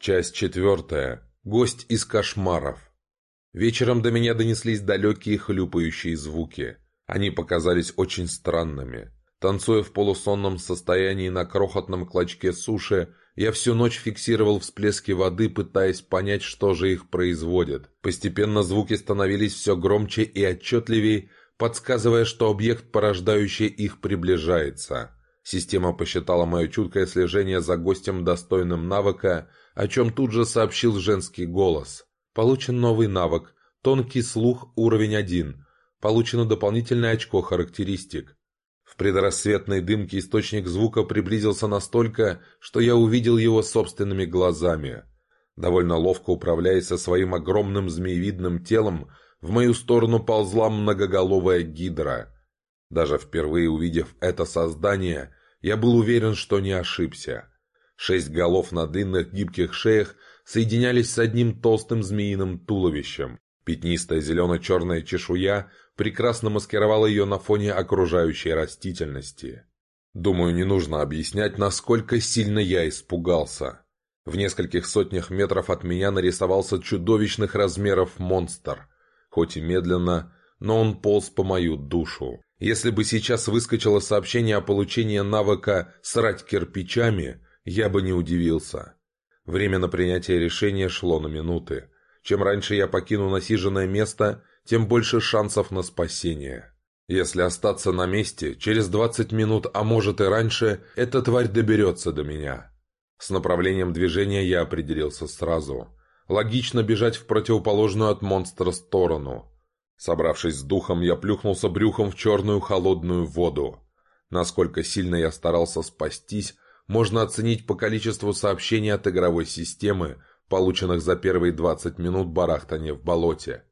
Часть четвертая. Гость из кошмаров. Вечером до меня донеслись далекие хлюпающие звуки. Они показались очень странными. Танцуя в полусонном состоянии на крохотном клочке суши, я всю ночь фиксировал всплески воды, пытаясь понять, что же их производит. Постепенно звуки становились все громче и отчетливее, подсказывая, что объект, порождающий их, приближается. Система посчитала мое чуткое слежение за гостем достойным навыка, о чем тут же сообщил женский голос. Получен новый навык. Тонкий слух уровень 1. Получено дополнительное очко характеристик. В предрассветной дымке источник звука приблизился настолько, что я увидел его собственными глазами. Довольно ловко управляясь со своим огромным змеевидным телом, в мою сторону ползла многоголовая гидра. Даже впервые увидев это создание, я был уверен, что не ошибся. Шесть голов на длинных гибких шеях соединялись с одним толстым змеиным туловищем. Пятнистая зелено-черная чешуя прекрасно маскировала ее на фоне окружающей растительности. Думаю, не нужно объяснять, насколько сильно я испугался. В нескольких сотнях метров от меня нарисовался чудовищных размеров монстр. Хоть и медленно, но он полз по мою душу. Если бы сейчас выскочило сообщение о получении навыка «срать кирпичами», я бы не удивился. Время на принятие решения шло на минуты. Чем раньше я покину насиженное место, тем больше шансов на спасение. Если остаться на месте, через 20 минут, а может и раньше, эта тварь доберется до меня. С направлением движения я определился сразу. Логично бежать в противоположную от монстра сторону. Собравшись с духом, я плюхнулся брюхом в черную холодную воду. Насколько сильно я старался спастись, можно оценить по количеству сообщений от игровой системы, полученных за первые 20 минут барахтания в болоте.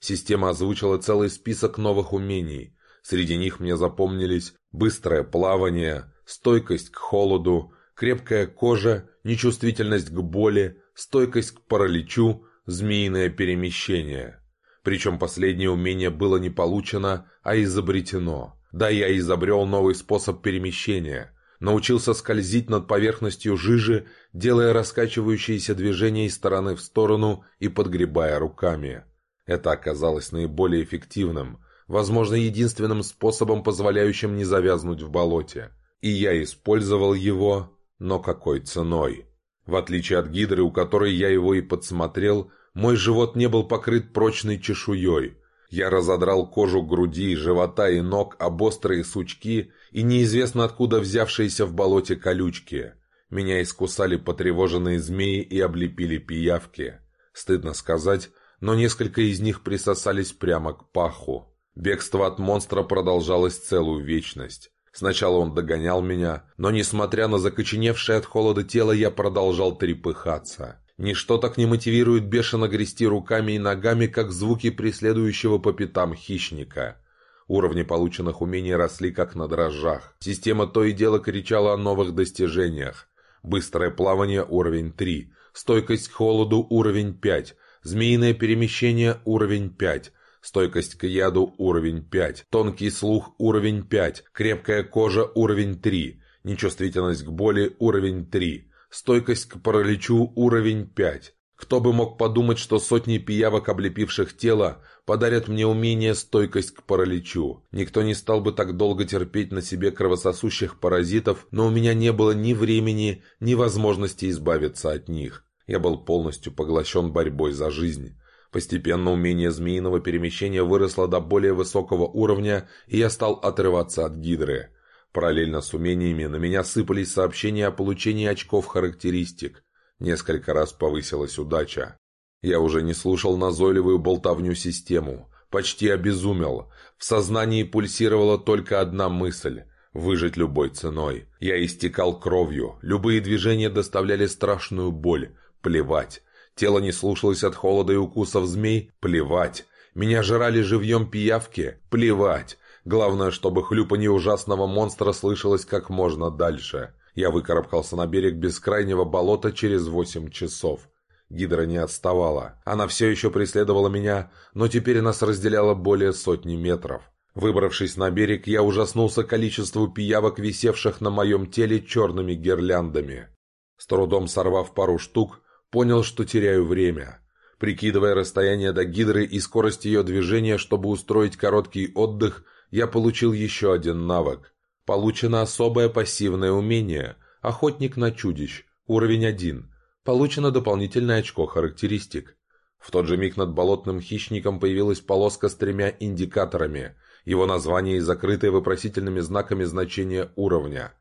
Система озвучила целый список новых умений. Среди них мне запомнились быстрое плавание, стойкость к холоду, крепкая кожа, нечувствительность к боли, стойкость к параличу, змеиное перемещение. Причем последнее умение было не получено, а изобретено. Да, я изобрел новый способ перемещения – научился скользить над поверхностью жижи, делая раскачивающиеся движения из стороны в сторону и подгребая руками. Это оказалось наиболее эффективным, возможно, единственным способом, позволяющим не завязнуть в болоте. И я использовал его, но какой ценой? В отличие от гидры, у которой я его и подсмотрел, мой живот не был покрыт прочной чешуей – я разодрал кожу груди, живота и ног об острые сучки и неизвестно откуда взявшиеся в болоте колючки. Меня искусали потревоженные змеи и облепили пиявки. Стыдно сказать, но несколько из них присосались прямо к паху. Бегство от монстра продолжалось целую вечность. Сначала он догонял меня, но, несмотря на закоченевшее от холода тело, я продолжал трепыхаться. Ничто так не мотивирует бешено грести руками и ногами, как звуки преследующего по пятам хищника. Уровни полученных умений росли как на дрожжах. Система то и дело кричала о новых достижениях. Быстрое плавание уровень 3, стойкость к холоду уровень 5, змеиное перемещение уровень 5, стойкость к яду уровень 5, тонкий слух уровень 5, крепкая кожа уровень 3, нечувствительность к боли уровень 3, Стойкость к параличу уровень 5. Кто бы мог подумать, что сотни пиявок, облепивших тело, подарят мне умение стойкость к параличу. Никто не стал бы так долго терпеть на себе кровососущих паразитов, но у меня не было ни времени, ни возможности избавиться от них. Я был полностью поглощен борьбой за жизнь. Постепенно умение змеиного перемещения выросло до более высокого уровня, и я стал отрываться от гидры. Параллельно с умениями на меня сыпались сообщения о получении очков характеристик. Несколько раз повысилась удача. Я уже не слушал назойливую болтовню систему. Почти обезумел. В сознании пульсировала только одна мысль – выжить любой ценой. Я истекал кровью. Любые движения доставляли страшную боль. Плевать. Тело не слушалось от холода и укусов змей. Плевать. Меня жрали живьем пиявки. Плевать. Главное, чтобы хлюпанье ужасного монстра слышалось как можно дальше. Я выкарабкался на берег бескрайнего болота через восемь часов. Гидра не отставала. Она все еще преследовала меня, но теперь нас разделяло более сотни метров. Выбравшись на берег, я ужаснулся количеству пиявок, висевших на моем теле черными гирляндами. С трудом сорвав пару штук, понял, что теряю время. Прикидывая расстояние до гидры и скорость ее движения, чтобы устроить короткий отдых, я получил еще один навык. Получено особое пассивное умение «Охотник на чудищ», уровень 1. Получено дополнительное очко характеристик. В тот же миг над болотным хищником появилась полоска с тремя индикаторами, его название и закрытое вопросительными знаками значение уровня.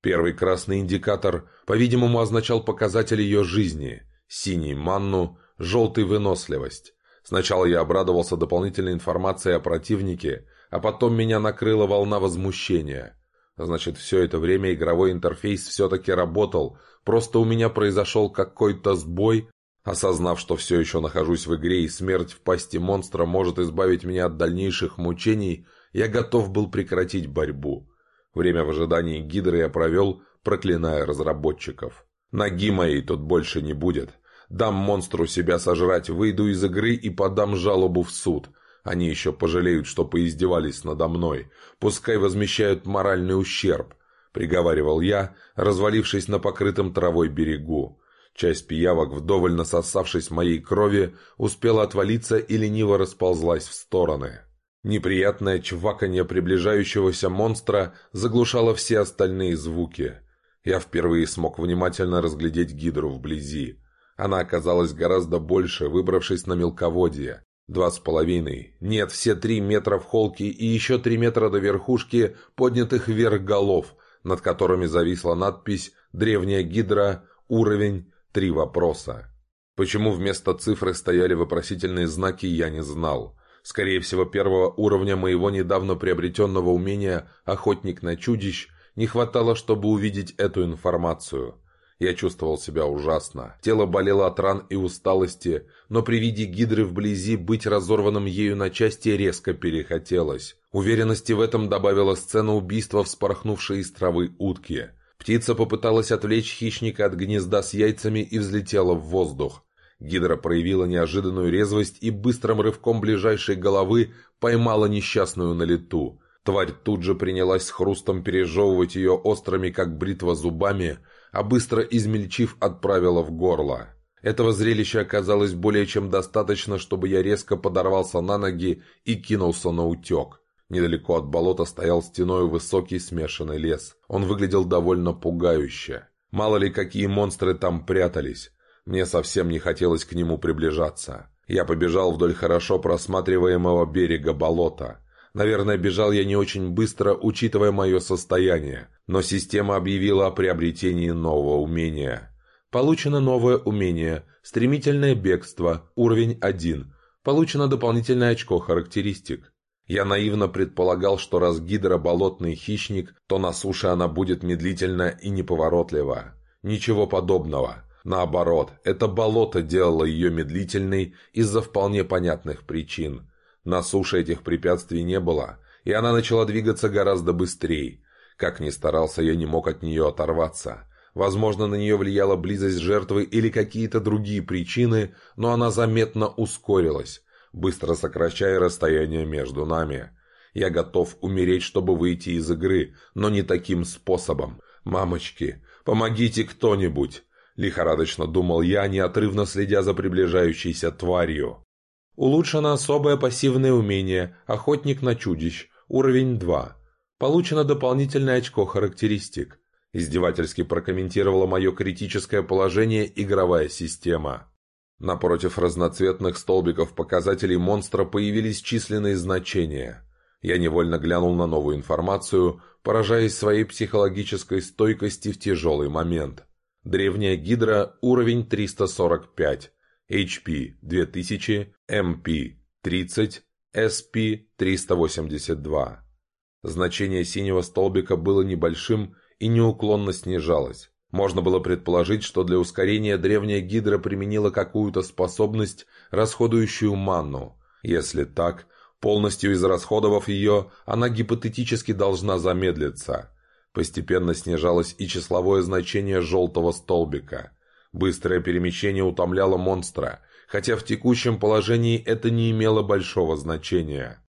Первый красный индикатор, по-видимому, означал показатель ее жизни, синий – манну, желтый – выносливость. Сначала я обрадовался дополнительной информацией о противнике, а потом меня накрыла волна возмущения. Значит, все это время игровой интерфейс все-таки работал, просто у меня произошел какой-то сбой, Осознав, что все еще нахожусь в игре и смерть в пасти монстра может избавить меня от дальнейших мучений, я готов был прекратить борьбу. Время в ожидании Гидры я провел, проклиная разработчиков. Ноги моей тут больше не будет. Дам монстру себя сожрать, выйду из игры и подам жалобу в суд. Они еще пожалеют, что поиздевались надо мной. Пускай возмещают моральный ущерб, приговаривал я, развалившись на покрытом травой берегу. Часть пиявок, вдоволь насосавшись моей крови, успела отвалиться и лениво расползлась в стороны. Неприятное чваканье приближающегося монстра заглушало все остальные звуки. Я впервые смог внимательно разглядеть гидру вблизи. Она оказалась гораздо больше, выбравшись на мелководье. Два с половиной, нет, все три метра в холке и еще три метра до верхушки поднятых вверх голов, над которыми зависла надпись «Древняя гидра. Уровень Три вопроса. Почему вместо цифры стояли вопросительные знаки, я не знал. Скорее всего, первого уровня моего недавно приобретенного умения «Охотник на чудищ» не хватало, чтобы увидеть эту информацию. Я чувствовал себя ужасно. Тело болело от ран и усталости, но при виде гидры вблизи быть разорванным ею на части резко перехотелось. Уверенности в этом добавила сцена убийства вспорхнувшей из травы утки – Птица попыталась отвлечь хищника от гнезда с яйцами и взлетела в воздух. Гидра проявила неожиданную резвость и быстрым рывком ближайшей головы поймала несчастную на лету. Тварь тут же принялась с хрустом пережевывать ее острыми, как бритва, зубами, а быстро измельчив, отправила в горло. Этого зрелища оказалось более чем достаточно, чтобы я резко подорвался на ноги и кинулся на утек. Недалеко от болота стоял стеной высокий смешанный лес. Он выглядел довольно пугающе. Мало ли какие монстры там прятались. Мне совсем не хотелось к нему приближаться. Я побежал вдоль хорошо просматриваемого берега болота. Наверное, бежал я не очень быстро, учитывая мое состояние, но система объявила о приобретении нового умения. Получено новое умение «Стремительное бегство», уровень 1. Получено дополнительное очко характеристик. Я наивно предполагал, что раз гидра болотный хищник, то на суше она будет медлительна и неповоротлива. Ничего подобного. Наоборот, это болото делало ее медлительной из-за вполне понятных причин. На суше этих препятствий не было, и она начала двигаться гораздо быстрее. Как ни старался, я не мог от нее оторваться. Возможно, на нее влияла близость жертвы или какие-то другие причины, но она заметно ускорилась быстро сокращая расстояние между нами. Я готов умереть, чтобы выйти из игры, но не таким способом. «Мамочки, помогите кто-нибудь!» Лихорадочно думал я, неотрывно следя за приближающейся тварью. Улучшено особое пассивное умение «Охотник на чудищ», уровень 2. Получено дополнительное очко характеристик. Издевательски прокомментировала мое критическое положение игровая система. Напротив разноцветных столбиков показателей монстра появились численные значения. Я невольно глянул на новую информацию, поражаясь своей психологической стойкости в тяжелый момент. Древняя гидра, уровень 345, HP 2000, MP 30, SP 382. Значение синего столбика было небольшим и неуклонно снижалось. Можно было предположить, что для ускорения древняя гидра применила какую-то способность, расходующую манну. Если так, полностью израсходовав ее, она гипотетически должна замедлиться. Постепенно снижалось и числовое значение желтого столбика. Быстрое перемещение утомляло монстра, хотя в текущем положении это не имело большого значения.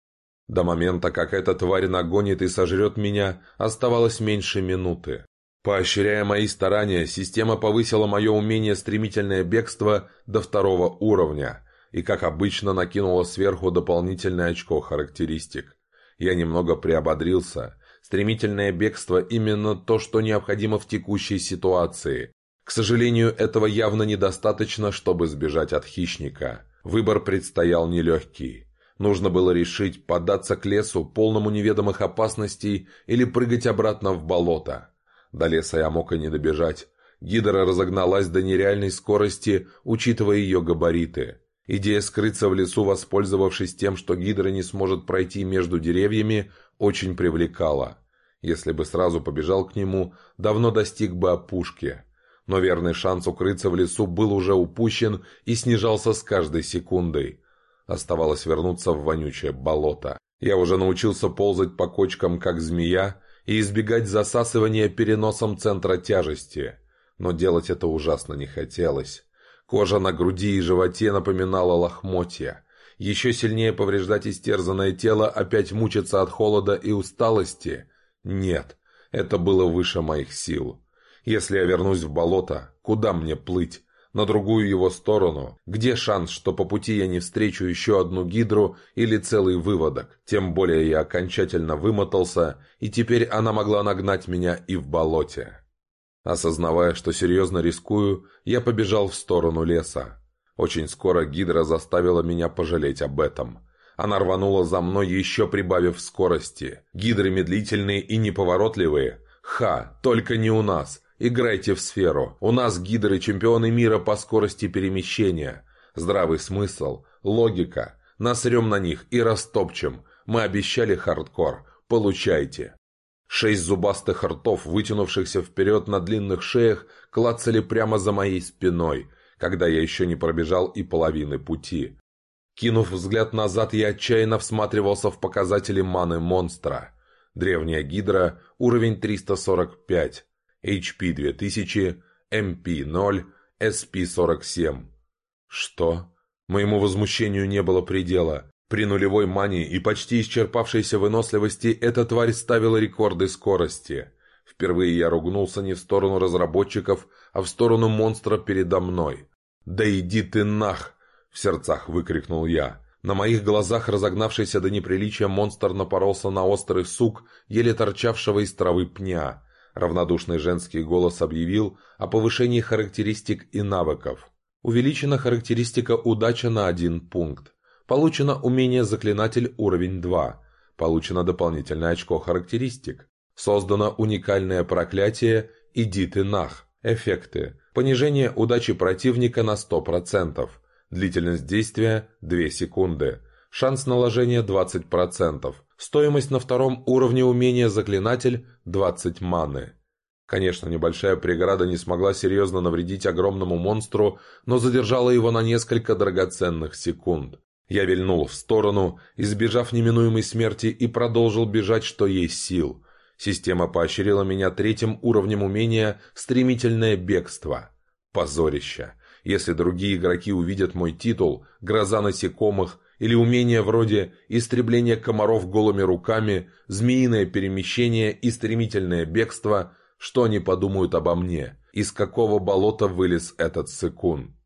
До момента, как эта тварь нагонит и сожрет меня, оставалось меньше минуты. Поощряя мои старания, система повысила мое умение стремительное бегство до второго уровня и, как обычно, накинула сверху дополнительное очко характеристик. Я немного приободрился. Стремительное бегство – именно то, что необходимо в текущей ситуации. К сожалению, этого явно недостаточно, чтобы сбежать от хищника. Выбор предстоял нелегкий. Нужно было решить, податься к лесу, полному неведомых опасностей, или прыгать обратно в болото. До леса я мог и не добежать. Гидра разогналась до нереальной скорости, учитывая ее габариты. Идея скрыться в лесу, воспользовавшись тем, что Гидра не сможет пройти между деревьями, очень привлекала. Если бы сразу побежал к нему, давно достиг бы опушки. Но верный шанс укрыться в лесу был уже упущен и снижался с каждой секундой. Оставалось вернуться в вонючее болото. Я уже научился ползать по кочкам, как змея, и избегать засасывания переносом центра тяжести. Но делать это ужасно не хотелось. Кожа на груди и животе напоминала лохмотья. Еще сильнее повреждать истерзанное тело, опять мучиться от холода и усталости? Нет, это было выше моих сил. Если я вернусь в болото, куда мне плыть? На другую его сторону? Где шанс, что по пути я не встречу еще одну гидру или целый выводок? Тем более я окончательно вымотался, и теперь она могла нагнать меня и в болоте. Осознавая, что серьезно рискую, я побежал в сторону леса. Очень скоро гидра заставила меня пожалеть об этом. Она рванула за мной, еще прибавив скорости. Гидры медлительные и неповоротливые. Ха, только не у нас. Играйте в сферу. У нас гидры чемпионы мира по скорости перемещения. Здравый смысл, логика. Насрем на них и растопчем. Мы обещали хардкор. Получайте. Шесть зубастых ртов, вытянувшихся вперед на длинных шеях, клацали прямо за моей спиной, когда я еще не пробежал и половины пути. Кинув взгляд назад, я отчаянно всматривался в показатели маны монстра. Древняя гидра, уровень 345. HP 2000, MP 0, SP 47. Что? Моему возмущению не было предела. При нулевой мане и почти исчерпавшейся выносливости эта тварь ставила рекорды скорости. Впервые я ругнулся не в сторону разработчиков, а в сторону монстра передо мной. «Да иди ты нах!» — в сердцах выкрикнул я. На моих глазах разогнавшийся до неприличия монстр напоролся на острый сук, еле торчавшего из травы пня. Равнодушный женский голос объявил о повышении характеристик и навыков. Увеличена характеристика удача на один пункт. Получено умение заклинатель уровень 2. Получено дополнительное очко характеристик. Создано уникальное проклятие «Иди ты нах». Эффекты. Понижение удачи противника на 100%. Длительность действия – 2 секунды. Шанс наложения 20%. Стоимость на втором уровне умения «Заклинатель» – 20 маны. Конечно, небольшая преграда не смогла серьезно навредить огромному монстру, но задержала его на несколько драгоценных секунд. Я вильнул в сторону, избежав неминуемой смерти, и продолжил бежать, что есть сил. Система поощрила меня третьим уровнем умения «Стремительное бегство». Позорище. Если другие игроки увидят мой титул «Гроза насекомых», или умения вроде истребления комаров голыми руками, змеиное перемещение и стремительное бегство, что они подумают обо мне, из какого болота вылез этот сыкун.